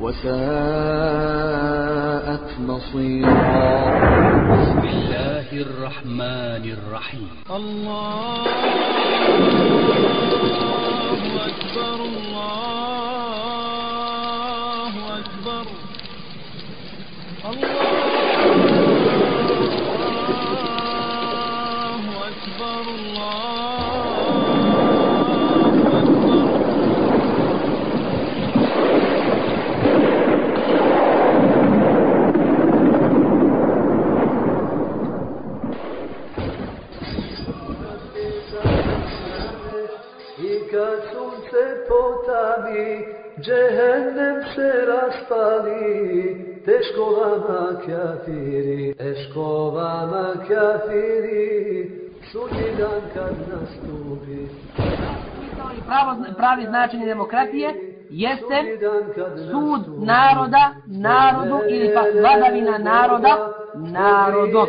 وساءت مصيرا. بسم الله الرحمن الرحيم. الله أكبر الله kad sunce potabi, džehennem se raspali, teško vama kafiri, teško vama kafiri, sudnji dan kad nastupi. pravo, pravi značenje demokratije jeste sud naroda narodu ili pak vladavina naroda narodom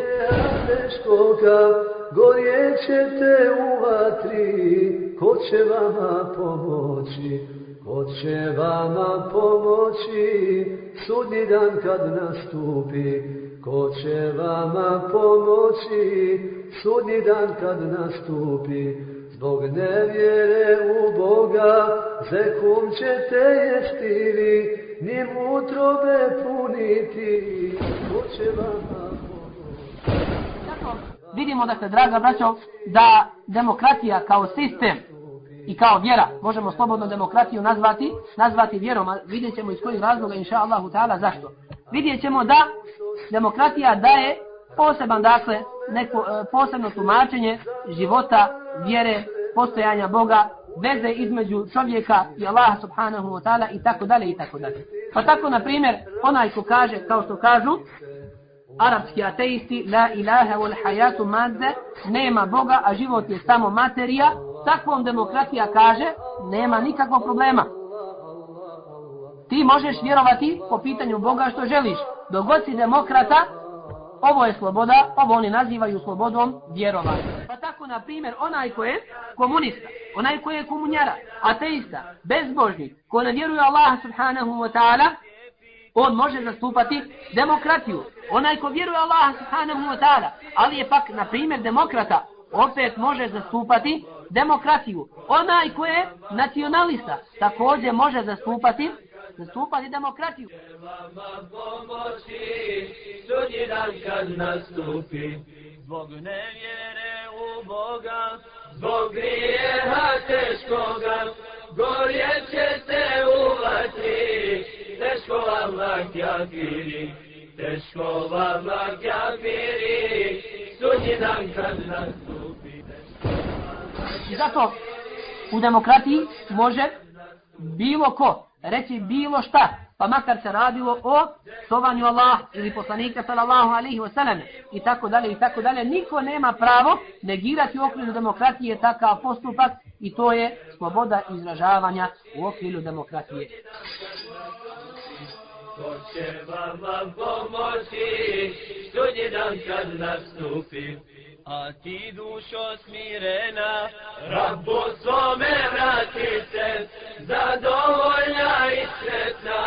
gorje ćete u vatri, ko će vama pomoći, ko će vama pomoći, sudnji dan kad nastupi, ko će vama pomoći, sudnji dan kad nastupi, zbog nevjere u Boga, zekum ćete jestivi, njim utrobe puniti, ko će vama pomoći. Vidimo, dakle, draga braćo, da demokratija kao sistem i kao vjera, možemo slobodno demokratiju nazvati, nazvati vjerom, a vidjet ćemo iz kojih razloga, inša Allahu ta'ala, zašto. Vidjet ćemo da demokratija daje poseban, dakle, neko e, posebno tumačenje života, vjere, postojanja Boga, veze između čovjeka i Allaha subhanahu wa ta'ala i tako dalje i tako dalje. Pa tako, na primjer, onaj ko kaže, kao što kažu, arapski ateisti, la ilaha wal hayatu madde, nema Boga, a život je samo materija, takvom demokratija kaže, nema nikakvog problema. Ti možeš vjerovati po pitanju Boga što želiš. Dogod si demokrata, ovo je sloboda, ovo oni nazivaju slobodom vjerovanja. Pa tako, na primjer, onaj ko je komunista, onaj ko je komunjara, ateista, bezbožnik, ko ne vjeruje Allaha subhanahu wa ta'ala, on može zastupati demokratiju. Onaj ko vjeruje Allaha subhanahu wa ta'ala, ali je pak, na primjer, demokrata, opet može zastupati demokratiju. Onaj ko je nacionalista, također može zastupati zastupati demokratiju. pomoći, sudnji dan kad nastupi. Zbog nevjere u Boga Zbog grijeha teškoga, gorje ćete u vatri, teško vama kafiri, teško vama kafiri, sudnji dan kad nastupi. I zato u demokratiji može bilo ko reći bilo šta, pa makar se radilo o sovanju Allah ili poslanika sallallahu alaihi wasallam i tako dalje i tako dalje. Niko nema pravo negirati u okviru demokratije takav postupak i to je sloboda izražavanja u okviru demokratije. Ko će vama pomoći, sudnji dan kad nastupi. A ti dušo smirena Rabbu svome vrati se, zadovoljna i sretna,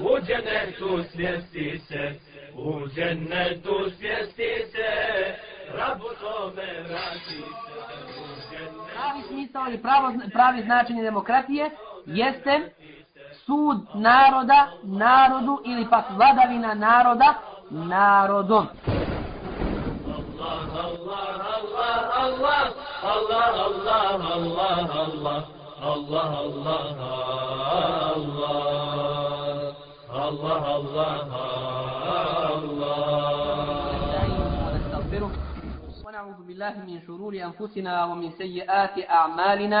u dženetu smjesti se, u dženetu smjesti se, Rabbu svome vrati se, u Pravi smisao ili pravo, pravi značenje demokratije jeste sud naroda narodu ili pak vladavina naroda narodom. ونعوذ بالله من شرور أنفسنا ومن سيئات أعمالنا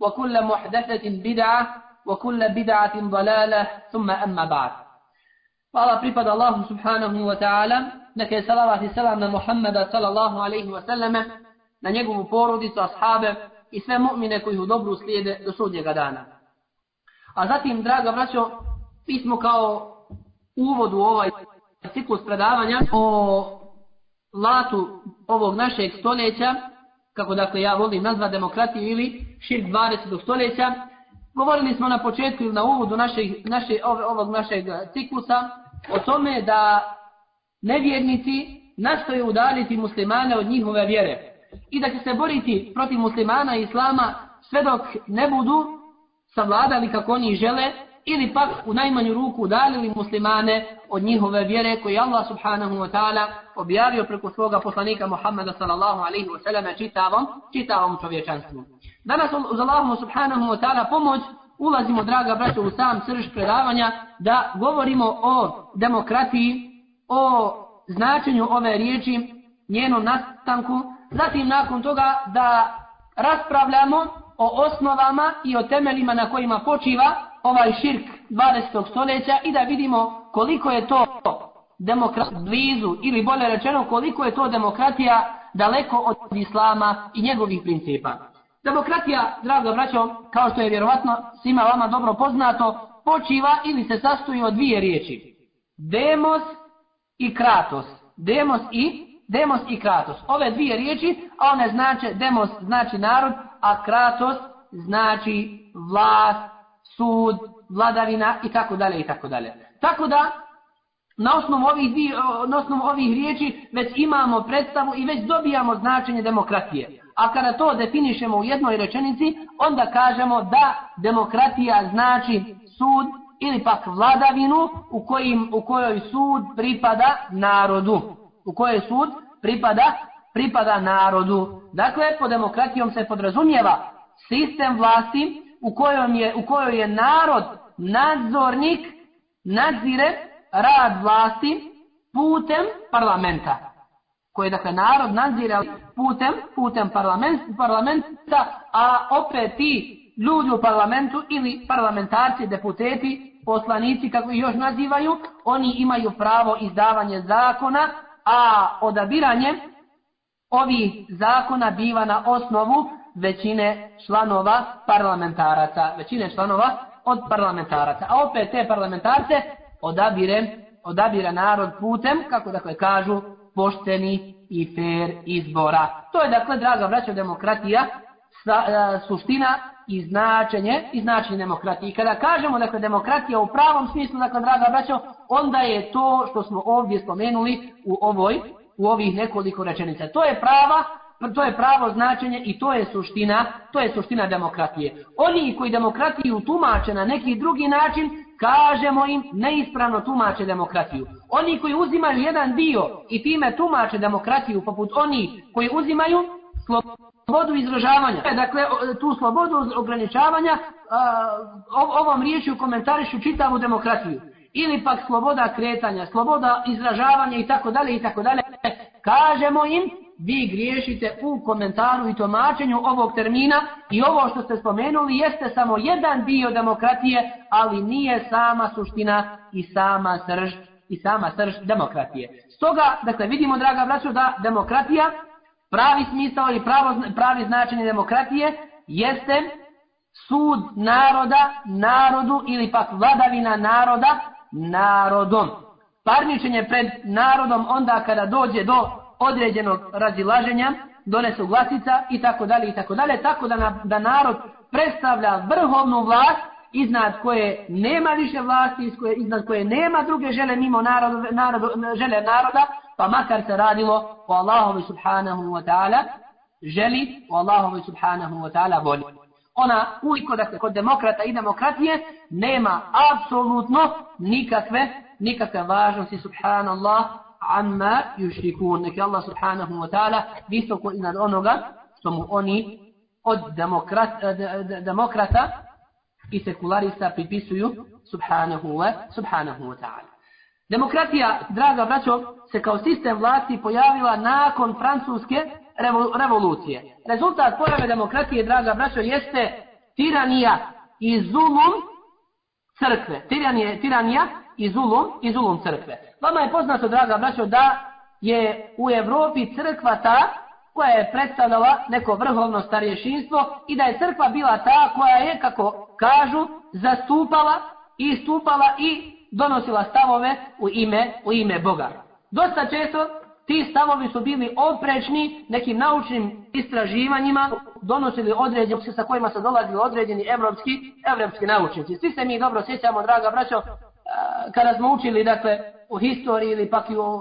وكل محدثة بدعة وكل بدعة ضلالة ثم أما بعد Hvala pripada Allahu subhanahu wa ta'ala, neka je salavat i salam na Muhammeda sallallahu alaihi wa sallame, na njegovu porodicu, ashabe i sve mu'mine koji u dobru slijede do sudnjega dana. A zatim, draga braćo, mi smo kao uvod u ovaj ciklus predavanja o latu ovog našeg stoljeća, kako dakle ja volim nazva demokratiju ili širk 20. stoljeća, govorili smo na početku ili na uvodu našeg, naše, ovog našeg e, ciklusa o tome da nevjernici nastoje udaliti muslimane od njihove vjere i da će se boriti protiv muslimana i islama sve dok ne budu savladali kako oni žele ili pak u najmanju ruku udalili muslimane od njihove vjere koje Allah subhanahu wa ta'ala objavio preko svoga poslanika Muhammeda sallallahu alaihi wa sallam čitavom, čitavom čovječanstvu. Danas uz Allahu subhanahu wa ta'ala pomoć ulazimo, draga braćo, u sam srž predavanja da govorimo o demokratiji, o značenju ove riječi, njenom nastanku, zatim nakon toga da raspravljamo o osnovama i o temeljima na kojima počiva ovaj širk 12. stoljeća i da vidimo koliko je to demokratija blizu ili bolje rečeno koliko je to demokratija daleko od islama i njegovih principa. Demokratija, drago braćo, kao što je vjerovatno svima vama dobro poznato, počiva ili se sastoji od dvije riječi. Demos i kratos. Demos i demos i kratos. Ove dvije riječi, a one znače, demos znači narod, a kratos znači vlast, sud, vladavina i tako dalje i tako dalje. Tako da, na osnovu ovih, dvije, na osnovu ovih riječi već imamo predstavu i već dobijamo značenje demokratije. A kada to definišemo u jednoj rečenici, onda kažemo da demokratija znači sud ili pak vladavinu u, kojim, u kojoj sud pripada narodu. U kojoj sud pripada pripada narodu. Dakle, po demokratijom se podrazumijeva sistem vlasti u kojoj je, u kojoj je narod nadzornik nadzire rad vlasti putem parlamenta. Koje dakle narod nadzire putem putem parlament, parlamenta, a opet ti ljudi u parlamentu ili parlamentarci, deputeti, poslanici, kako ih još nazivaju, oni imaju pravo izdavanje zakona, a odabiranje ovih zakona biva na osnovu većine članova parlamentaraca, većine članova od parlamentaraca. A opet te parlamentarce odabire, odabira narod putem, kako dakle kažu, pošteni i fair izbora. To je dakle, draga braća, demokratija, sa, e, suština i značenje, i značenje demokratije. I kada kažemo, dakle, demokratija u pravom smislu, dakle, draga braćo, onda je to što smo ovdje spomenuli u ovoj, u ovih nekoliko rečenica. To je prava to je pravo značenje i to je suština, to je suština demokratije. Oni koji demokratiju tumače na neki drugi način, kažemo im neispravno tumače demokratiju. Oni koji uzimaju jedan dio i time tumače demokratiju poput oni koji uzimaju slobodu izražavanja. Dakle, tu slobodu ograničavanja ovom riječju komentarišu čitavu demokratiju. Ili pak sloboda kretanja, sloboda izražavanja i tako dalje i tako dalje. Kažemo im vi griješite u komentaru i tomačenju ovog termina i ovo što ste spomenuli jeste samo jedan dio demokratije, ali nije sama suština i sama srž i sama srž demokratije. Stoga, dakle, vidimo, draga braćo, da demokratija, pravi smisao i pravo, pravi značenje demokratije jeste sud naroda narodu ili pak vladavina naroda narodom. Parničenje pred narodom onda kada dođe do određenog razilaženja, donesu glasica i tako dalje i tako dalje, tako da, na, da narod predstavlja vrhovnu vlast iznad koje nema više vlasti, iz koje, iznad koje nema druge žele mimo narodu, narodu, žele naroda, pa makar se radilo o Allahove subhanahu wa ta'ala, želi o Allahove subhanahu wa ta'ala voli. Ona uliko da se kod demokrata i demokratije nema apsolutno nikakve, nikakve važnosti subhanallah amma yushikun. Neka Allah subhanahu wa ta'ala visoko iznad onoga što mu oni od demokrat, eh, demokrata i sekularista pripisuju subhanahu wa, subhanahu wa ta'ala. Demokratija, draga braćo, se kao sistem vlasti pojavila nakon francuske revolucije. Rezultat pojave demokratije, draga braćo, jeste tiranija i zulum crkve. Tiranija, tiranija i zulum, i zulum crkve. Vama je poznato, draga braćo, da je u Evropi crkva ta koja je predstavljala neko vrhovno starješinstvo i da je crkva bila ta koja je, kako kažu, zastupala i stupala i donosila stavove u ime, u ime Boga. Dosta često ti stavovi su bili oprečni nekim naučnim istraživanjima, donosili određeni, sa kojima su dolazili određeni evropski, evropski naučnici. Svi se mi dobro sjećamo, draga braćo, kada smo učili, dakle, u historiji ili pak i u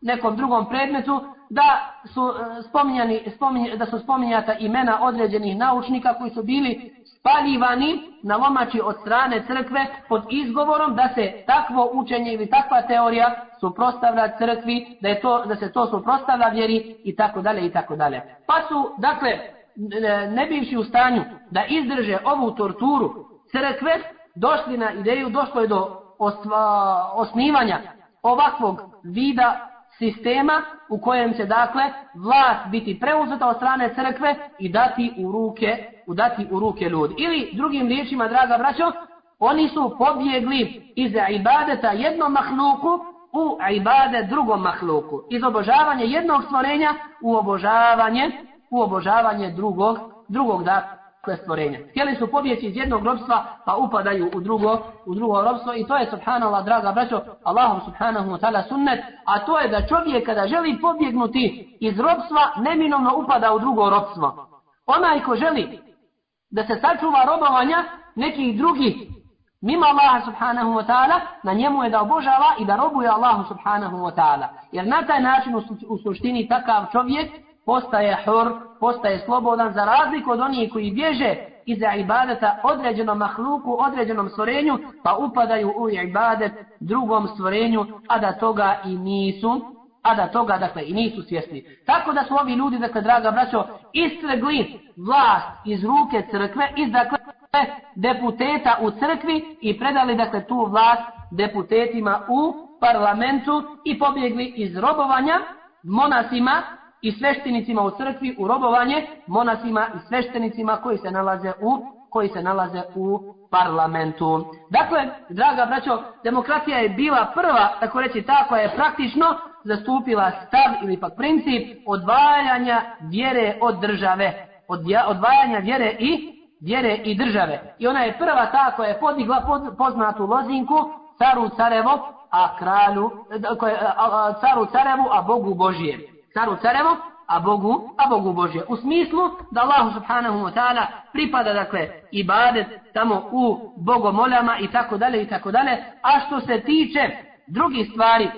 nekom drugom predmetu, da su e, spominjani, spominj, da su spominjata imena određenih naučnika koji su bili spaljivani na lomači od strane crkve pod izgovorom da se takvo učenje ili takva teorija suprostavlja crkvi, da, je to, da se to suprostavlja vjeri i tako dalje i tako dalje. Pa su, dakle, e, ne bivši u stanju da izdrže ovu torturu crkve, došli na ideju, došlo je do osva, osnivanja ovakvog vida sistema u kojem će dakle vlast biti preuzeta od strane crkve i dati u ruke u dati u ruke ljudi. Ili drugim riječima, draga braćo, oni su pobjegli iz ibadeta jednom mahluku u ibade drugom mahluku. Iz obožavanja jednog stvorenja u obožavanje u obožavanje drugog drugog dakle stvorenja. Htjeli su pobjeći iz jednog robstva pa upadaju u drugo u drugo robstvo i to je subhanallah draga braćo Allahu subhanahu wa ta'ala sunnet a to je da čovjek kada želi pobjegnuti iz robstva neminovno upada u drugo robstvo. Onaj ko želi da se sačuva robovanja nekih drugih mimo Allaha subhanahu wa ta'ala, na njemu je da obožava i da robuje Allahu subhanahu wa ta'ala. Jer na taj način u suštini takav čovjek postaje hur, postaje slobodan za razliku od onih koji bježe iza ibadeta određenom mahluku, određenom stvorenju, pa upadaju u ibadet drugom stvorenju, a da toga i nisu, a da toga dakle i nisu svjesni. Tako da su ovi ljudi, dakle, draga braćo, istregli vlast iz ruke crkve, iz dakle deputeta u crkvi i predali dakle tu vlast deputetima u parlamentu i pobjegli iz robovanja monasima i sveštenicima u crkvi u robovanje monasima i sveštenicima koji se nalaze u koji se nalaze u parlamentu. Dakle, draga braćo, demokratija je bila prva, tako reći, ta koja je praktično zastupila stav ili pak princip odvajanja vjere od države. Odvajanja vjere i vjere i države. I ona je prva ta koja je podigla poznatu lozinku caru Carevo, a kralju, e, koje, a, a, caru Carevu, a Bogu Božijem. Caru Carevo, a Bogu, a Bogu Božje. U smislu da Allahu subhanahu wa ta'ala pripada, dakle, ibadet tamo u bogomoljama i tako dalje i tako dalje. A što se tiče drugih stvari,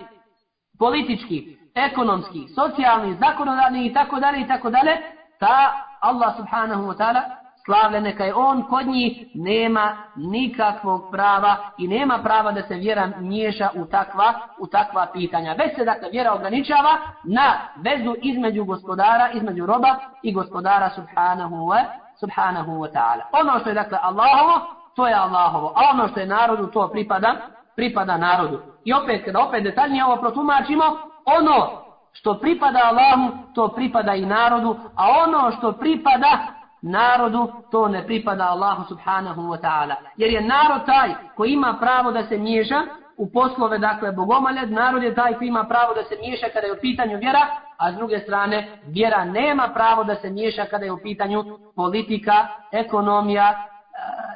politički, ekonomski, socijalni, zakonodavni i tako dalje i tako dalje, ta Allah subhanahu wa ta'ala slavljen neka je on kod njih nema nikakvog prava i nema prava da se vjera miješa u takva u takva pitanja. Već se dakle vjera ograničava na vezu između gospodara, između roba i gospodara subhanahu wa, subhanahu wa ta'ala. Ono što je dakle Allahovo, to je Allahovo, a ono što je narodu, to pripada pripada narodu. I opet, kada opet detaljnije ovo protumačimo, ono što pripada Allahu, to pripada i narodu, a ono što pripada narodu, to ne pripada Allahu subhanahu wa ta'ala. Jer je narod taj koji ima pravo da se miješa u poslove, dakle, bogomalje, narod je taj koji ima pravo da se miješa kada je u pitanju vjera, a s druge strane, vjera nema pravo da se miješa kada je u pitanju politika, ekonomija, e,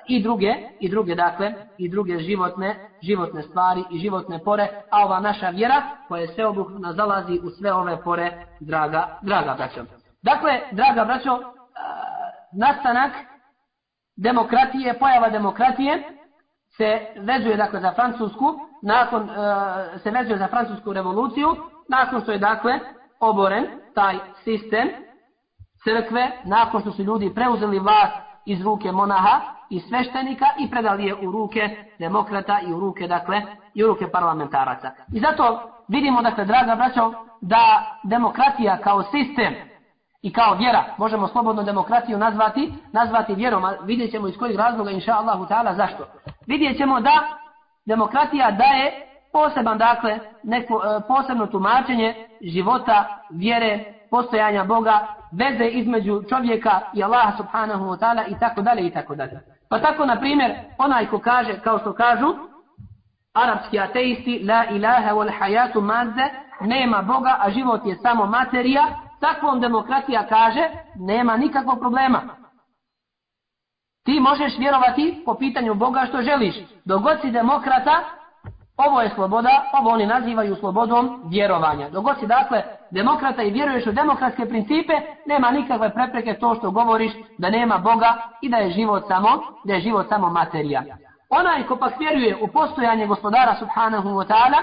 i druge i druge dakle i druge životne životne stvari i životne pore. A ova naša vjera koja se obuhvatno zalazi u sve ove pore draga draga braćo. Dakle draga braćo e, nastanak demokratije pojava demokratije se vezuje dakle za francusku nakon e, se vezuje za francusku revoluciju nakon što je dakle oboren taj sistem crkve nakon što su ljudi preuzeli vlast iz ruke monaha i sveštenika i predali je u ruke demokrata i u ruke dakle i u ruke parlamentaraca. I zato vidimo dakle draga braćo da demokratija kao sistem i kao vjera, možemo slobodno demokratiju nazvati, nazvati vjerom, a vidjet ćemo iz kojih razloga, inša Allahu ta'ala, zašto. Vidjet ćemo da demokratija daje poseban, dakle, neko, e, posebno tumačenje života, vjere, postojanja Boga, veze između čovjeka i Allaha subhanahu wa ta'ala i tako dalje i tako dalje. Pa tako, na primjer, onaj ko kaže, kao što kažu, arapski ateisti, la ilaha wal hayatu madze, nema Boga, a život je samo materija, takvom demokratija kaže, nema nikakvog problema. Ti možeš vjerovati po pitanju Boga što želiš. Dogod si demokrata, ovo je sloboda, ovo oni nazivaju slobodom vjerovanja. Dogod si dakle demokrata i vjeruješ u demokratske principe, nema nikakve prepreke to što govoriš da nema Boga i da je život samo, da je život samo materija. Onaj ko pak vjeruje u postojanje gospodara subhanahu wa ta'ala,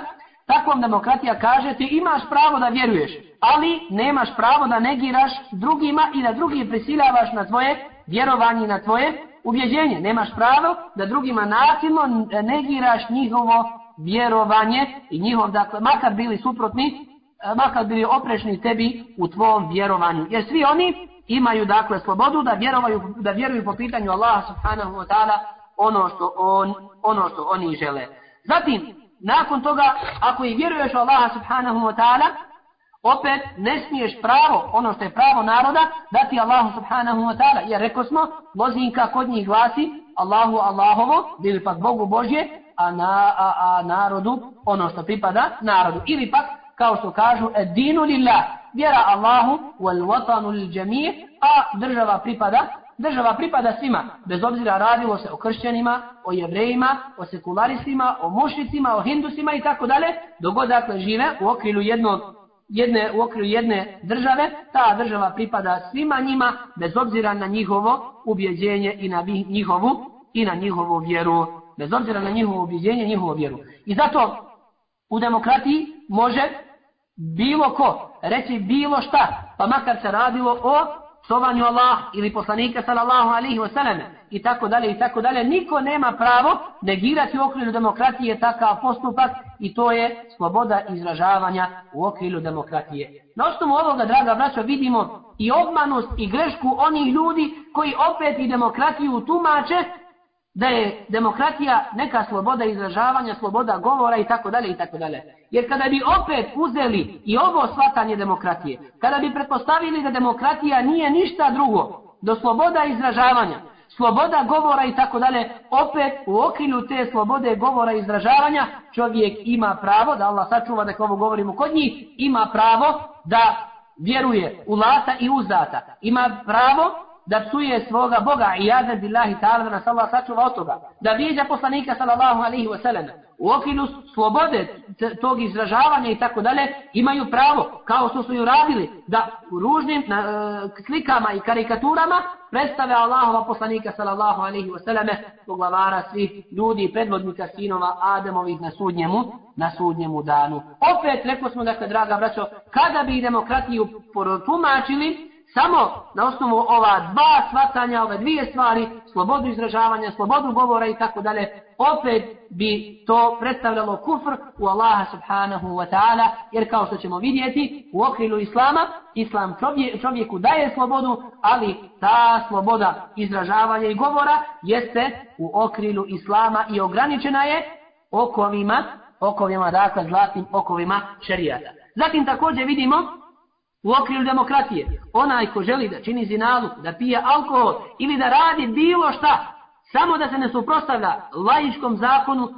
takvom demokratija kaže ti imaš pravo da vjeruješ, ali nemaš pravo da negiraš drugima i da drugi prisiljavaš na tvoje vjerovanje i na tvoje ubjeđenje. Nemaš pravo da drugima nasilno negiraš njihovo vjerovanje i njihov, dakle, makar bili suprotni, eh, makar bili oprešni tebi u tvom vjerovanju. Jer svi oni imaju, dakle, slobodu da vjeruju, da vjeruju po pitanju Allaha subhanahu wa ta'ala ono što on, ono što oni žele. Zatim, nakon toga, ako i vjeruješ u Allaha subhanahu wa ta'ala, opet ne smiješ pravo, ono što je pravo naroda, dati Allahu subhanahu wa ta'ala. Jer rekao smo, lozinka kod njih glasi, Allahu Allahovo, ili pak Bogu Božje, a, na, a, a narodu ono što pripada narodu. Ili pak, kao što kažu, edinu lillah, vjera Allahu, wal watanu lil džemije, a država pripada, država pripada svima, bez obzira radilo se o kršćanima, o jevrejima, o sekularistima, o mušnicima, o hindusima i tako dalje, dogod dakle žive u okrilu jednog jedne u okrilu jedne države, ta država pripada svima njima bez obzira na njihovo ubjeđenje i na njihovu i na njihovu vjeru, bez obzira na njihovo ubjeđenje i njihovu vjeru. I zato u demokratiji može bilo ko reći bilo šta, pa makar se radilo o psovanju Allah ili poslanika sallallahu alaihi wa sallam i tako dalje i tako dalje. Niko nema pravo negirati u okviru demokratije takav postupak i to je sloboda izražavanja u okviru demokratije. Na osnovu ovoga, draga braćo, vidimo i obmanost i grešku onih ljudi koji opet i demokratiju tumače da je demokratija neka sloboda izražavanja, sloboda govora i tako dalje i tako dalje. Jer kada bi opet uzeli i ovo shvatanje demokratije, kada bi pretpostavili da demokratija nije ništa drugo do sloboda izražavanja, sloboda govora i tako dalje, opet u okrilju te slobode govora i izražavanja čovjek ima pravo, da Allah sačuva da ovo govorimo kod njih, ima pravo da vjeruje u lata i uzdata. Ima pravo da psuje svoga Boga i jazad billahi ta'ala da nas Allah sačuva od toga. Da vijeđa poslanika sallallahu alaihi wa sallam u okviru slobode tog izražavanja i tako dalje imaju pravo, kao što su ju radili, da u ružnim na, e, slikama i karikaturama predstave Allahova poslanika sallallahu alaihi wa sallam poglavara svih ljudi i predvodnika sinova Ademovih na sudnjemu, na sudnjemu danu. Opet rekao smo dakle, draga braćo, kada bi demokratiju tumačili, samo na osnovu ova dva svatanja, ove dvije stvari, slobodu izražavanja, slobodu govora i tako dalje, opet bi to predstavljalo kufr u Allaha subhanahu wa ta'ala, jer kao što ćemo vidjeti, u okrilu Islama, Islam čovje, čovjeku daje slobodu, ali ta sloboda izražavanja i govora jeste u okrilu Islama i ograničena je okovima, okovima, dakle, zlatnim okovima šerijata. Zatim također vidimo u okrilju demokratije. Onaj ko želi da čini zinalu, da pije alkohol ili da radi bilo šta, samo da se ne suprostavlja lajičkom zakonu,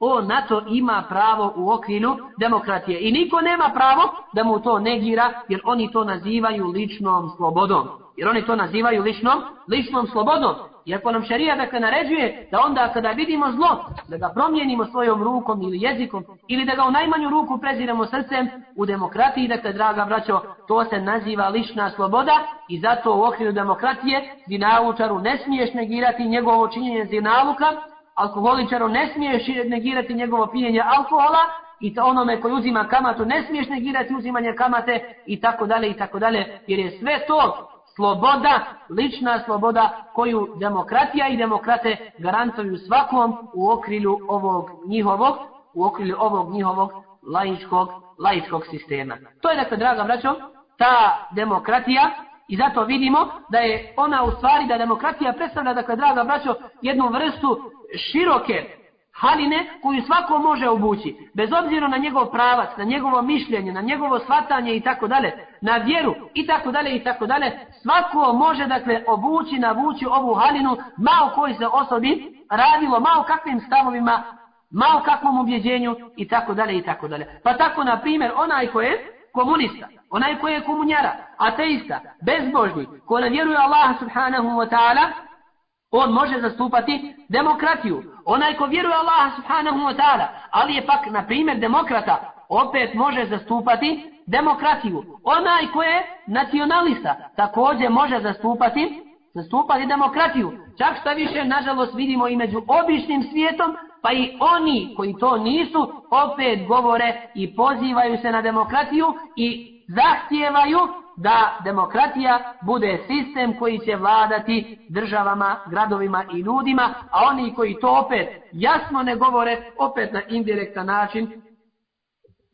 on na to ima pravo u okrilju demokratije. I niko nema pravo da mu to negira, jer oni to nazivaju ličnom slobodom. Jer oni to nazivaju ličnom, ličnom slobodom. Iako nam šarija dakle naređuje da onda kada vidimo zlo, da ga promijenimo svojom rukom ili jezikom, ili da ga u najmanju ruku preziramo srcem, u demokratiji, dakle, draga braćo, to se naziva lična sloboda i zato u okviru demokratije zinalučaru ne smiješ negirati njegovo činjenje dinavuka, alkoholičaru ne smiješ negirati njegovo pijenje alkohola, i to onome koji uzima kamatu ne smiješ negirati uzimanje kamate i tako dalje i tako dalje jer je sve to sloboda, lična sloboda koju demokratija i demokrate garantuju svakom u okrilju ovog njihovog u okrilju ovog njihovog laičkog, laičkog sistema. To je dakle, draga braćo, ta demokratija i zato vidimo da je ona u stvari, da demokratija predstavlja, dakle, draga braćo, jednu vrstu široke haline koju svako može obući, bez obzira na njegov pravac, na njegovo mišljenje, na njegovo svatanje i tako dalje, na vjeru i tako dalje i tako dalje, svako može dakle obući, navući ovu halinu, malo koji se osobi radilo, malo kakvim stavovima, malo kakvom ubjeđenju i tako dalje i tako dalje. Pa tako na primjer onaj ko je komunista, onaj ko je komunjara, ateista, bezbožni, ko ne vjeruje Allah subhanahu wa ta'ala, on može zastupati demokratiju. Onaj ko vjeruje Allah subhanahu wa ta'ala, ali je pak, na primjer, demokrata, opet može zastupati demokratiju. Onaj ko je nacionalista, također može zastupati zastupati demokratiju. Čak šta više, nažalost, vidimo i među običnim svijetom, pa i oni koji to nisu, opet govore i pozivaju se na demokratiju i zahtijevaju da demokratija bude sistem koji će vladati državama, gradovima i ljudima, a oni koji to opet jasno ne govore, opet na indirektan način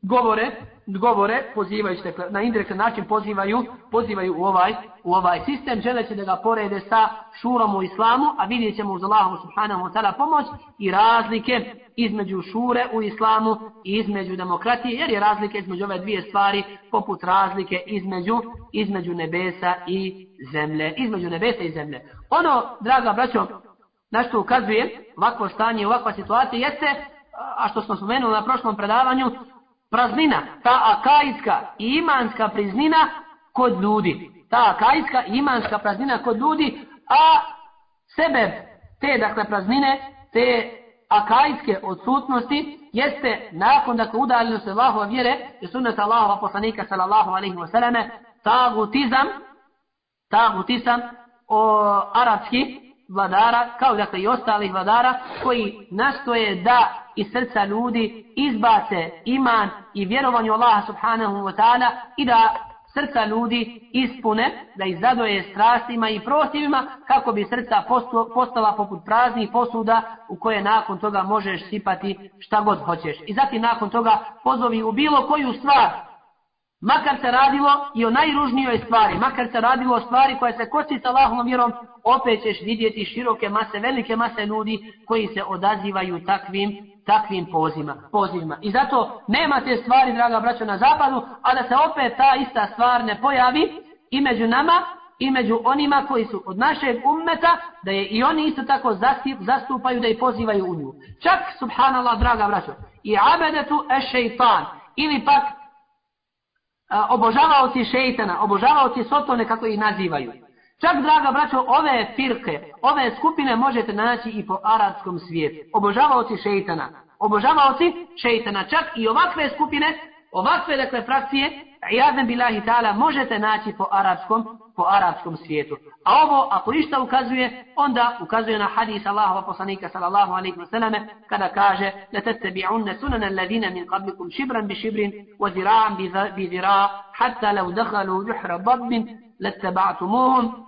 govore, govore, pozivaju se na indirektan način pozivaju, pozivaju u ovaj u ovaj sistem, želeći da ga porede sa šurom u islamu, a vidjet ćemo uz Allahom subhanahu wa ta'ala pomoć i razlike između šure u islamu i između demokratije, jer je razlike između ove dvije stvari poput razlike između, između nebesa i zemlje. Između nebesa i zemlje. Ono, draga braćo, na što ukazuje ovakvo stanje, ovakva situacija, jeste, a što smo spomenuli na prošlom predavanju, praznina, ta akajska i imanska priznina kod ljudi. Ta akajska i imanska praznina kod ljudi, a sebe te, dakle, praznine, te akajske odsutnosti, jeste nakon, dakle, udaljeno se Allahova vjere i sunnata Allahova poslanika, sallallahu alaihi wa sallame, tagutizam, tagutizam, o arapski vladara, kao dakle i ostalih vladara, koji nastoje da iz srca ljudi izbace iman i vjerovanje Allaha subhanahu wa ta'ala i da srca ljudi ispune, da ih zadoje strastima i protivima, kako bi srca postala poput praznih posuda u koje nakon toga možeš sipati šta god hoćeš. I zatim nakon toga pozovi u bilo koju stvar, makar se radilo i o najružnijoj stvari, makar se radilo o stvari koja se kosi sa Allahom vjerom, opet ćeš vidjeti široke mase, velike mase ljudi koji se odazivaju takvim takvim pozivima, pozivima. I zato nema te stvari, draga braćo, na zapadu, a da se opet ta ista stvar ne pojavi i među nama, i među onima koji su od našeg ummeta, da je i oni isto tako zastupaju da i pozivaju u nju. Čak, subhanallah, draga braćo, i abedetu e šeitan, ili pak obožavaoci šeitana, obožavaoci sotone, kako ih nazivaju. Čak, draga braćo, ove firke, ove skupine možete naći i po arabskom svijetu. Obožavaoci šeitana. Obožavaoci šeitana. Čak i ovakve skupine, ovakve dakle frakcije, jazem bilahi ta'ala, možete naći po arapskom, po arapskom svijetu. A ovo, ako išta ukazuje, onda ukazuje na hadis Allahova poslanika sallallahu alaihi wa sallame, kada kaže, لَتَتَّبِعُنَّ سُنَنَ الَّذِينَ مِنْ min qablikum shibran bi shibrin, wa لَوْ bi جُحْرَ hatta law juhra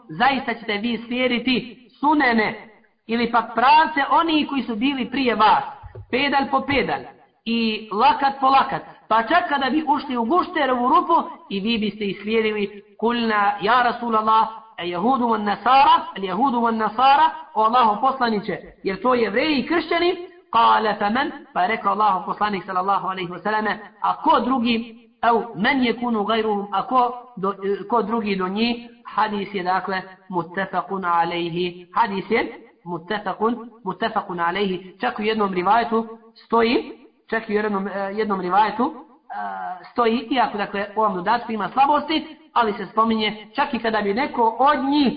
zaista ćete vi slijediti sunene ili pak pravce oni koji su bili prije vas, pedal po pedal i lakat po lakat, pa čak kada bi ušli u gušterovu rupu i vi biste islijedili kulna, ja Rasulallah, a jehudu van nasara, al jehudu van nasara, o Allahu poslaniće, jer to je jevreji i kršćani, kale fa men, pa je rekao Allahu poslanik sallallahu alaihi wa sallam, a ko drugi? Au men je kunu gajruhum, a ko, do, e, ko drugi do njih, hadis je dakle mutafakun alaihi, hadis je mutafakun, mutafakun alaihi, čak u jednom rivajetu stoji, čak u jednom, e, jednom rivajetu e, stoji, iako dakle u ovom dodatku ima slabosti, ali se spominje čak i kada bi neko od njih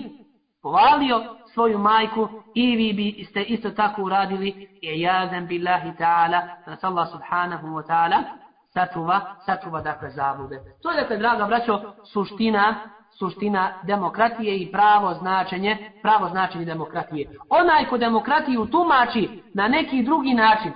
povalio svoju majku i vi bi ste isto tako uradili e, i jazem billahi ta'ala nas Allah subhanahu wa ta'ala sačuva, sačuva dakle zablude. To je dakle, draga braćo, suština suština demokratije i pravo značenje, pravo značenje demokratije. Onaj ko demokratiju tumači na neki drugi način,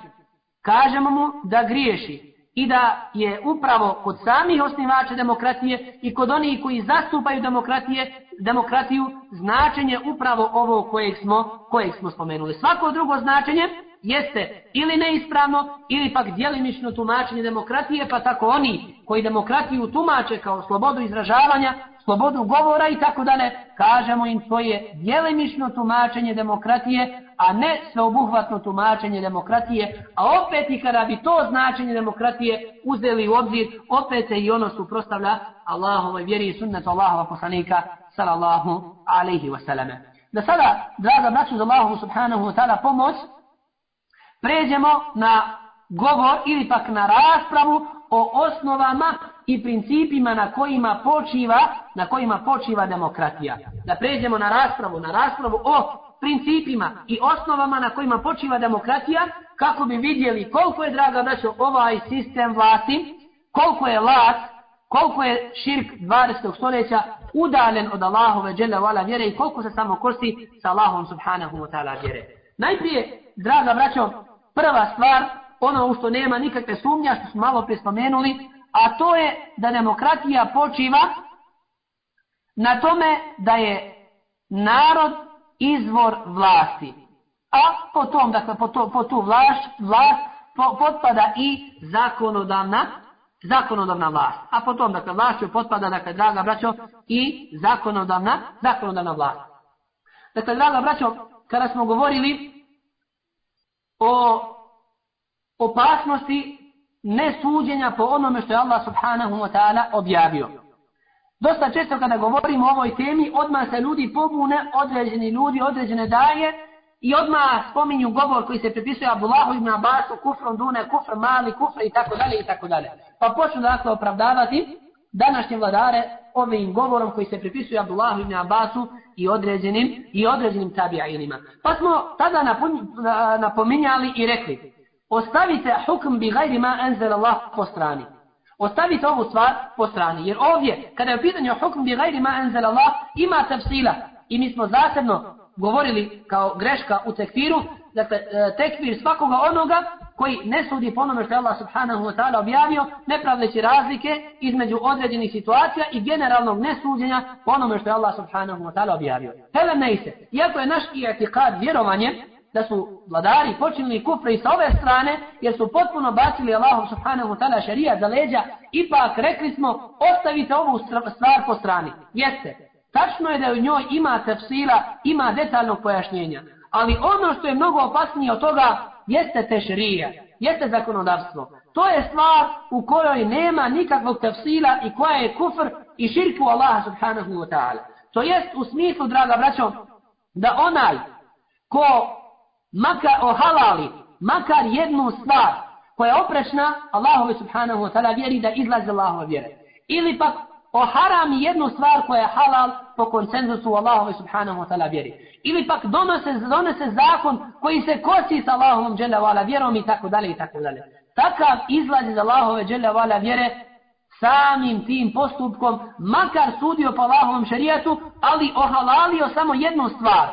kažemo mu da griješi i da je upravo kod samih osnivača demokratije i kod onih koji zastupaju demokratije, demokratiju značenje upravo ovo kojeg smo, kojeg smo spomenuli. Svako drugo značenje jeste ili neispravno ili pak djelimično tumačenje demokratije, pa tako oni koji demokratiju tumače kao slobodu izražavanja, slobodu govora i tako dalje, kažemo im to je djelimično tumačenje demokratije, a ne sveobuhvatno tumačenje demokratije, a opet i kada bi to značenje demokratije uzeli u obzir, opet se i ono suprostavlja Allahovoj vjeri i sunnetu Allahova poslanika sallallahu alaihi wasallam. Da sada, draga braću za Allahovu subhanahu wa ta'ala pomoć, pređemo na govor ili pak na raspravu o osnovama i principima na kojima počiva na kojima počiva demokratija. Da pređemo na raspravu, na raspravu o principima i osnovama na kojima počiva demokratija, kako bi vidjeli koliko je, draga braćo, ovaj sistem vlasti, koliko je las, koliko je širk 20. stoljeća udaljen od Allahove dželle vala vjere i koliko se samo kosi sa Allahom subhanahu wa ta'ala vjere. Najprije, draga braćo, prva stvar, ono u što nema nikakve sumnja, što smo malo prespomenuli, a to je da demokratija počiva na tome da je narod izvor vlasti. A potom, dakle, po, to, po tu vlast, vlast po, potpada i zakonodavna, zakonodavna vlast. A potom, dakle, vlast joj potpada, dakle, draga braćo, i zakonodavna, zakonodavna vlast. Dakle, draga braćo, kada smo govorili o opasnosti nesuđenja po onome što je Allah subhanahu wa ta'ala objavio. Dosta često kada govorimo o ovoj temi, odmah se ljudi pobune, određeni ljudi, određene daje, i odmah spominju govor koji se pripisuje Abdullahu ibn Abbasu, kufrom dune, kufr mali, kufr i tako dalje i tako dalje. Pa počnu dakle opravdavati današnje vladare ovim govorom koji se pripisuje Abdullahu ibn Abbasu i određenim i određenim tabi'inima. Pa smo tada napominjali i rekli, ostavite hukm bi gajri ma enzel Allah po strani. Ostavite ovu stvar po strani. Jer ovdje, kada je u pitanju hukm bi gajri ma enzel Allah, ima tafsila. I mi smo zasebno govorili kao greška u tekfiru, dakle, e, tekfir svakoga onoga koji ne sudi po onome što je Allah subhanahu wa ta'ala objavio, ne pravleći razlike između određenih situacija i generalnog nesuđenja po onome što je Allah subhanahu wa ta'ala objavio. Hele ne se, iako je naš i vjerovanje, da su vladari počinili kufre i sa ove strane, jer su potpuno bacili Allahu subhanahu wa ta'ala šarija za leđa, ipak rekli smo, ostavite ovu stvar po strani. Jeste, tačno je da u njoj ima tefsira, ima detaljnog pojašnjenja, ali ono što je mnogo opasnije od toga, jeste tešrija, jeste zakonodavstvo. To je stvar u kojoj nema nikakvog tefsila i koja je kufr i širku Allaha subhanahu wa ta'ala. To jest u smislu, draga braćo, da onaj ko makar ohalali, makar jednu stvar koja je oprečna Allahove subhanahu wa ta'ala vjeri da izlazi Allahove vjere. Ili pak oharami jednu stvar koja je halal po konsenzusu Allahove subhanahu wa ta'ala vjeri. Ili pak donose, donose zakon koji se kosi sa Allahovom dželle vala vjerom i tako dalje i tako dalje. Takav izlaz iz Allahove dželle vala vjere samim tim postupkom makar sudio po Allahovom šerijatu, ali ohalalio samo jednu stvar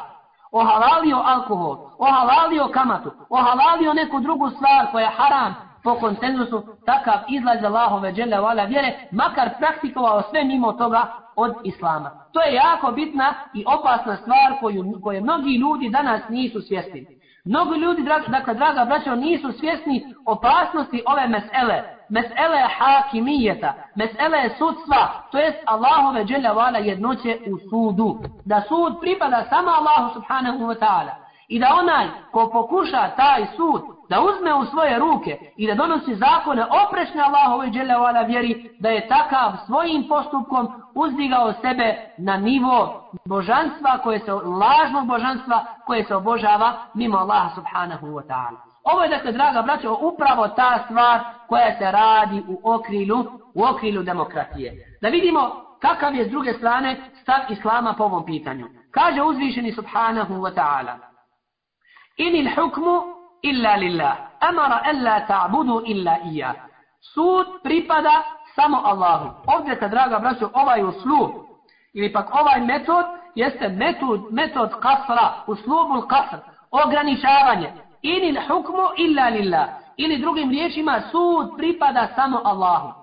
ohalalio alkohol, ohalalio kamatu, ohalalio neku drugu stvar koja je haram po konsenzusu, takav izlaz Allahove dželle vala vjere, makar praktikovao sve mimo toga od Islama. To je jako bitna i opasna stvar koju, koje mnogi ljudi danas nisu svjesni. Mnogi ljudi, dakle, draga braćo, nisu svjesni opasnosti ove mesele, mesele hakimijeta, mesele sudstva, to jest Allahove dželja vala jednoće u sudu. Da sud pripada samo Allahu subhanahu wa ta'ala. I da onaj ko pokuša taj sud da uzme u svoje ruke i da donosi zakone oprečne Allahove dželjavala vjeri, da je takav svojim postupkom uzdigao sebe na nivo božanstva, koje se, lažnog božanstva koje se obožava mimo Allaha subhanahu wa ta'ala. Ovo je, dakle, draga braćo, upravo ta stvar koja se radi u okrilu, u okrilu demokratije. Da vidimo kakav je s druge strane stav Islama po ovom pitanju. Kaže uzvišeni subhanahu wa ta'ala. Inil hukmu illa lillah. Amara alla ta'budu illa iya. Sud pripada samo Allahu. Ovdje se, draga braćo, ovaj uslub, ili pak ovaj metod, jeste metod, metod kasra, uslubul kasr, ograničavanje. Inil hukmu illa lillah. Ili drugim riječima, sud pripada samo Allahu.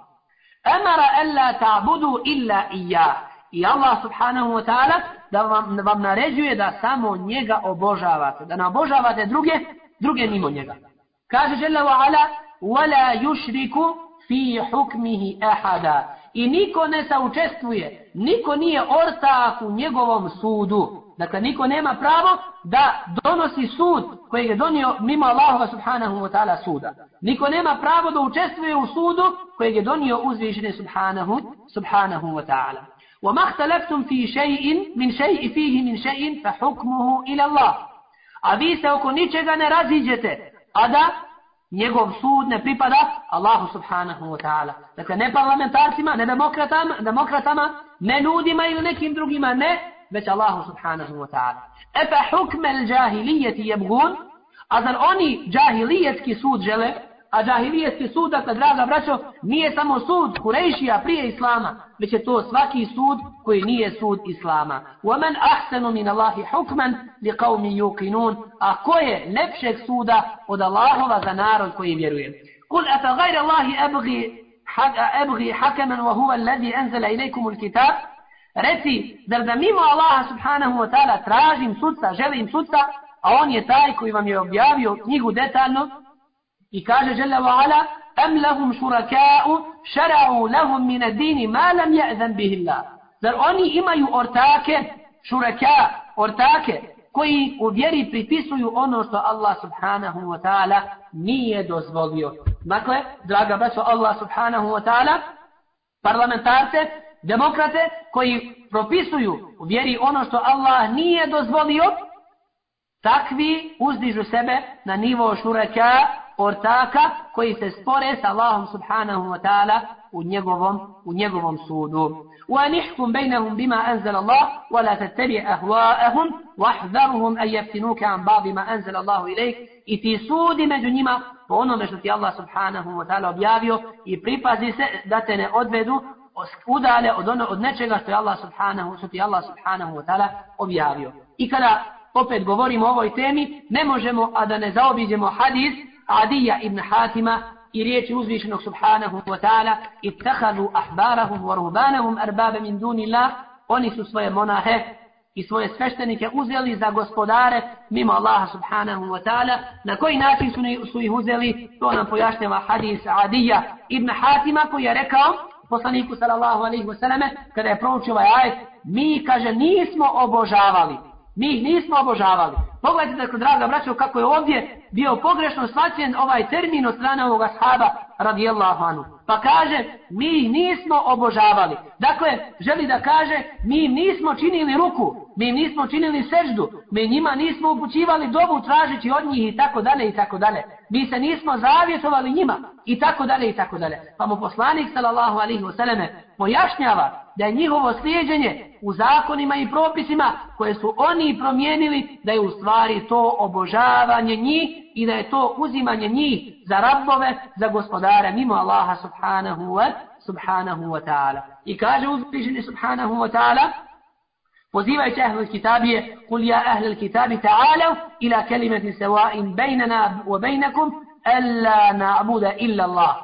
Amara alla ta'budu illa iya. I Allah subhanahu wa ta'ala da vam, vam naređuje da samo njega obožavate. Da ne obožavate druge, druge mimo njega. Kaže Jalla wa ala, وَلَا يُشْرِكُ fi hukmihi ahada. I niko ne saučestvuje, niko nije ortak u njegovom sudu. Dakle, niko nema pravo da donosi sud koji je donio mimo Allahova subhanahu wa ta'ala suda. Niko nema pravo da učestvuje u sudu koji je donio uzvišene subhanahu, subhanahu wa ta'ala. وما اختلفتم في شيء من شيء فيه من شيء فحكمه إلى الله a vi se oko ničega ne raziđete, a da njegov sud ne pripada Allahu subhanahu wa ta'ala. Dakle, ne parlamentarcima, ne demokratama, demokratama, ne ljudima ili nekim drugima, ne, već Allahu subhanahu wa ta'ala. Efe hukme l džahilijeti jebgun, a zar oni džahilijetski sud žele, a džahilijetski sud, dakle, draga braćo, nije samo sud Kurejšija prije Islama, već je to svaki sud koji nije sud Islama. وَمَنْ أَحْسَنُ مِنَ اللَّهِ حُكْمًا لِقَوْمِ يُقِنُونَ A ko je lepšeg suda od Allahova za narod koji vjeruje? قُلْ أَفَغَيْرَ اللَّهِ أَبْغِي أبغي حكما وهو الذي أنزل إليكم الكتاب reci zar da mimo Allaha subhanahu wa ta'ala tražim sudca, želim sudca, a on je taj koji vam je objavio knjigu detaljno I kaže Jalla wa ala, am lahum šuraka'u šara'u lahum min ad-din ma lam ya'zan bihi Allah. Zar oni imaju ortake, shuraka, ortake koji u vjeri pripisuju ono što Allah subhanahu wa ta'ala nije dozvolio. Dakle, draga braćo, Allah subhanahu wa ta'ala parlamentarce, demokrate koji propisuju u vjeri ono što Allah nije dozvolio, takvi uzdižu sebe na nivo šuraka ortaka koji se spore sa Allahom subhanahu wa ta'ala u njegovom, u njegovom sudu. وَنِحْكُمْ بَيْنَهُمْ بِمَا أَنزَلَ اللَّهُ وَلَا تَتَّبِعْ أَهْوَاءَهُمْ وَاحْذَرُهُمْ أَنْ يَفْتِنُوكَ عَنْ بَعْضِ مَا أَنزَلَ اللَّهُ إِلَيْكَ I ti sudi među njima po onome što ti Allah subhanahu wa ta'ala objavio i pripazi se da te ne odvedu udale od, ono, od nečega što je Allah subhanahu, što ti Allah subhanahu wa ta'ala objavio. I kada opet govorimo o ovoj temi, ne možemo, a da ne zaobiđemo hadis Adija ibn Hatima i riječi uzvišenog subhanahu wa ta'ala ittakhadu ahbarahum wa ruhbanahum arbaba min dunillah. Oni su svoje monahe i svoje sveštenike uzeli za gospodare mimo Allaha subhanahu wa ta'ala. Na koji način su, su ih uzeli? To nam pojašnjava hadis Adija ibn Hatima koji je rekao poslaniku sallallahu alaihi wa sallame kada je proučio ovaj ajet mi kaže nismo obožavali Mi ih nismo obožavali. Pogledajte, dakle, draga braćo, kako je ovdje bio pogrešno svaćen ovaj termin od strane ovog ashaba, radijallahu anu. Pa kaže, mi ih nismo obožavali. Dakle, želi da kaže, mi im nismo činili ruku, mi im nismo činili seždu, mi njima nismo upućivali dobu tražeći od njih i tako dalje i tako dalje. Mi se nismo zavjetovali njima i tako dalje i tako dalje. Pa mu poslanik, sallallahu alihi wasallam, pojašnjava da je njihovo slijedženje u zakonima i propisima koje su oni promijenili, da je u stvari to obožavanje njih i da je to uzimanje njih za rabove, za gospodare, mimo Allaha subhanahu wa, subhanahu wa ta'ala. I kaže uzvišeni subhanahu wa ta'ala, pozivajući ahlul kitabije, kul ja ahlul kitabi ta'alav, ila kelimeti seva'in bejnana wa bejnakum, alla na'buda illa Allah.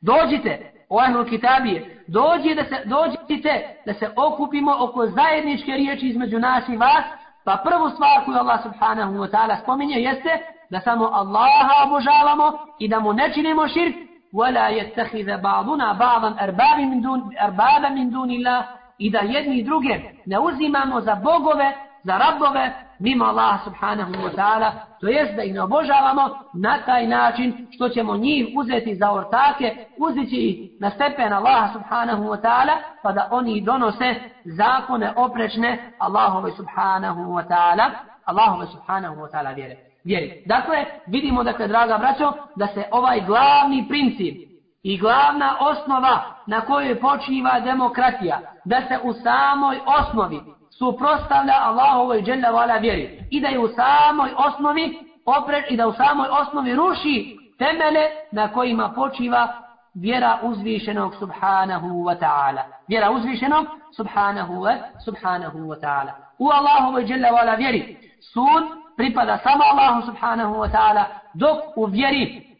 Dođite, o ahlul kitabije, dođi da se, dođite da se okupimo oko zajedničke riječi između nas i vas, pa prvu stvar koju Allah subhanahu wa ta'ala spominje jeste da samo Allaha obožavamo i da mu ne činimo širk, وَلَا يَتَّخِذَ بَعْضُنَا بَعْضًا أَرْبَابًا مِنْ دُونِ, أربابا من دون الله i da jedni i druge ne uzimamo za bogove, za rabove, mimo Allah subhanahu wa ta'ala, to jest da ih ne obožavamo na taj način što ćemo njih uzeti za ortake, uzići ih na stepen Allah subhanahu wa ta'ala, pa da oni donose zakone oprečne Allahove subhanahu wa ta'ala, Allahove subhanahu wa ta'ala vjere. Vjeri. Dakle, vidimo, dakle, draga braćo, da se ovaj glavni princip i glavna osnova na kojoj počiva demokratija, da se u samoj osnovi suprostavlja Allahovoj dželle vala vjeri i da je u samoj osnovi opre i da u samoj osnovi ruši temele na kojima počiva vjera uzvišenog subhanahu wa ta'ala. Vjera uzvišenog subhanahu wa, subhanahu wa ta'ala. U Allahovoj dželle vala vjeri sud pripada samo Allahu subhanahu wa ta'ala dok u vjeri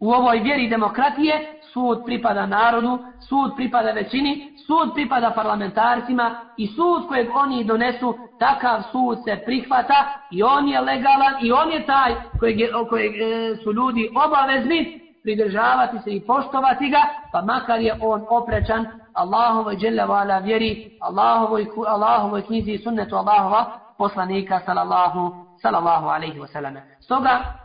u ovoj vjeri demokratije sud pripada narodu, sud pripada većini, sud pripada parlamentarcima i sud kojeg oni donesu, takav sud se prihvata i on je legalan i on je taj kojeg, je, kojeg e, su ljudi obavezni pridržavati se i poštovati ga, pa makar je on oprečan Allahovoj dželle vala vjeri, Allahovoj, Allahovoj knjizi i sunnetu Allahova poslanika sallallahu, sallallahu alaihi wa sallam. Stoga,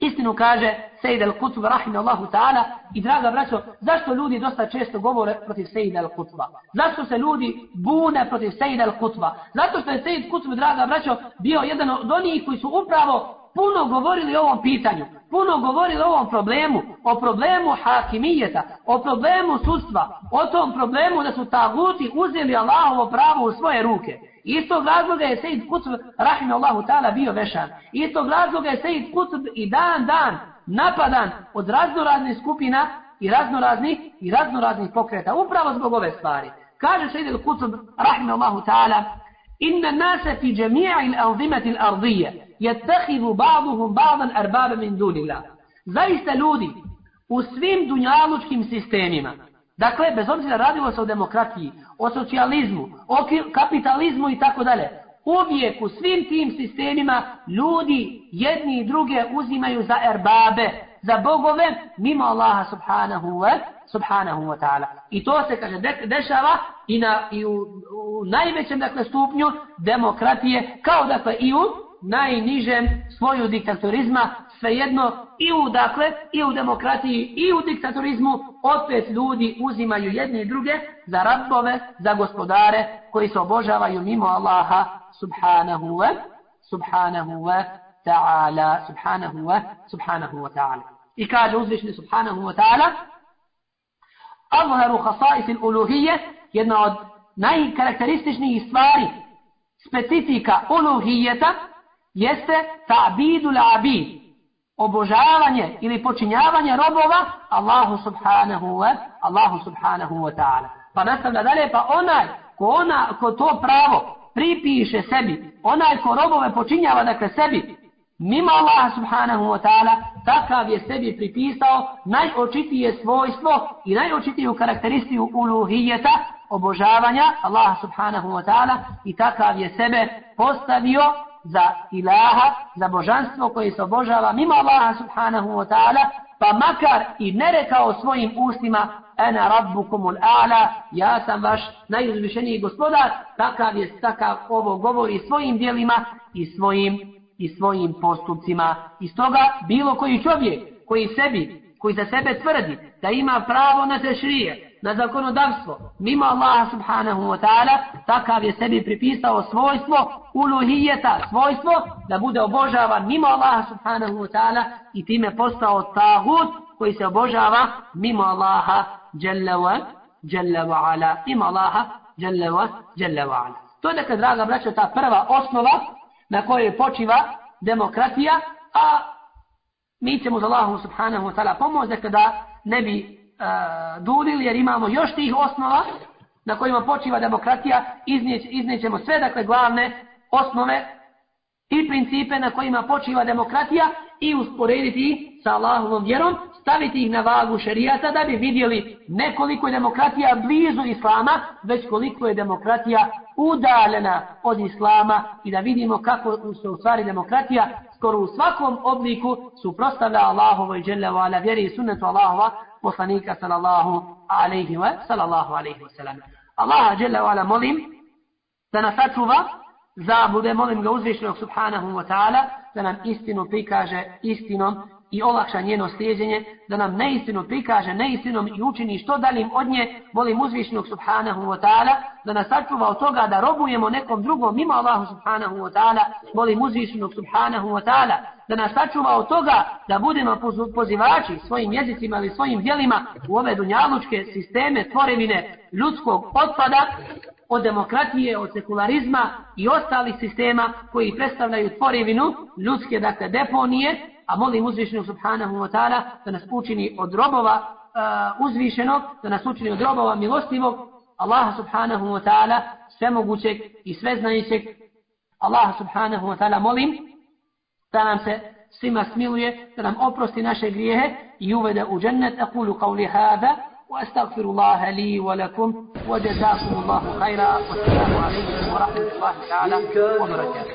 Istinu kaže Sejid al-Qutb rahimallahu ta'ala i draga braćo, zašto ljudi dosta često govore protiv Sejid al-Qutba? Zašto se ljudi bune protiv Sejid al-Qutba? Zato što je Sejid Qutb, draga braćo, bio jedan od onih koji su upravo puno govorili o ovom pitanju, puno govorili o ovom problemu, o problemu hakimijeta, o problemu sudstva, o tom problemu da su taguti uzeli Allahovo pravo u svoje ruke. Istog razloga je Sejid Kutb, rahime Allahu ta'ala, bio vešan. Istog razloga je Sejid Kutb i dan dan napadan od raznoraznih skupina i raznoraznih i raznoraznih pokreta. Upravo zbog ove stvari. Kaže Sejid Kutb, rahime Allahu ta'ala, Inna nase fi džemi'a il anzimati l'ardije, jettehivu ba'duhum ba'dan arbaba min dunillah. Zaista ljudi u svim dunjalučkim sistemima, Dakle, bez obzira radilo se o demokratiji, o socijalizmu, o kapitalizmu i tako dalje. Uvijek u svim tim sistemima ljudi jedni i druge uzimaju za erbabe, za bogove, mimo Allaha subhanahu wa, subhanahu wa ta'ala. I to se, kaže, de dešava i, na, i u, u najvećem dakle, stupnju demokratije, kao dakle i u najnižem svoju diktatorizma, svejedno i u dakle i u demokratiji i u diktatorizmu opet ljudi uzimaju jedni i druge za rabove, za gospodare koji se obožavaju mimo Allaha subhanahu wa subhanahu wa ta'ala subhanahu wa subhanahu wa ta'ala. I kaže uzvišni subhanahu wa ta'ala Azharu khasais al-uluhiyya jedna od najkarakterističnijih stvari specifika uluhijeta jeste ta'bidul abid obožavanje ili počinjavanje robova Allahu subhanahu wa Allahu subhanahu wa ta'ala. Pa nastavlja dalje, pa onaj ko, ona, ko to pravo pripiše sebi, onaj ko robove počinjava dakle sebi, mimo Allaha subhanahu wa ta'ala, takav je sebi pripisao najočitije svojstvo i najočitiju karakteristiju uluhijeta, obožavanja Allaha subhanahu wa ta'ala i takav je sebe postavio za ilaha, za božanstvo koje se obožava mimo Allaha subhanahu wa ta'ala, pa makar i ne rekao svojim ustima ena rabbukumul a'la, ja sam vaš najuzvišeniji gospodar, takav je, takav ovo govori svojim dijelima i svojim i svojim postupcima. I stoga bilo koji čovjek koji sebi, koji za sebe tvrdi da ima pravo na tešrije, na zakonodavstvo, mimo Allaha subhanahu wa ta'ala, takav je sebi pripisao svojstvo uluhijeta, svojstvo da bude obožavan mimo Allaha subhanahu wa ta'ala i time postao tagut koji se obožava mimo Allaha jalla wa, jalla wa ala, mimo Allaha jalla wa, jalla wa ala. To je dakle, draga braća, ta prva osnova na kojoj počiva demokratija, a mi ćemo za Allahu subhanahu wa ta'ala pomoći dakle, da ne bi uh, dulili jer imamo još tih osnova na kojima počiva demokratija, iznijeć, iznijećemo sve dakle glavne osnove i principe na kojima počiva demokratija i usporediti sa Allahovom vjerom, staviti ih na vagu šerijata da bi vidjeli nekoliko je demokratija blizu Islama, već koliko je demokratija udaljena od Islama i da vidimo kako se u stvari demokratija skoro u svakom obliku suprostavlja Allahovoj dželle vjeri i sunnetu Allahova poslanika sallallahu alaihi wa sallallahu alaihi wa sallam. Allaha jalla wa ala molim da nas sačuva zabude, molim ga uzvišenog subhanahu wa ta'ala da nam istinu prikaže istinom i olakša njeno slijedjenje, da nam neistinu prikaže neistinom i učini što dalim od nje, molim uzvišenog subhanahu wa ta'ala, da nas sačuva od toga da robujemo nekom drugom mimo Allahu subhanahu wa ta'ala, molim uzvišenog subhanahu wa ta'ala, da nas sačuva od toga da budemo pozivači svojim jezicima ili svojim dijelima u ove dunjalučke sisteme tvorevine ljudskog otpada od demokratije, od sekularizma i ostalih sistema koji predstavljaju tvorevinu ljudske, dakle, deponije, a molim uzvišenog subhanahu wa ta'ala da nas učini od robova uh, uzvišenog, da nas učini od robova milostivog, Allaha subhanahu wa ta'ala svemogućeg i sveznajućeg, Allaha subhanahu wa ta'ala molim da nam se svima smiluje, da nam oprosti naše grijehe i uvede u džennet. Akulu qavli hada, وأستغفر الله لي ولكم وجزاكم الله خيرا والسلام عليكم ورحمة الله تعالى وبركاته.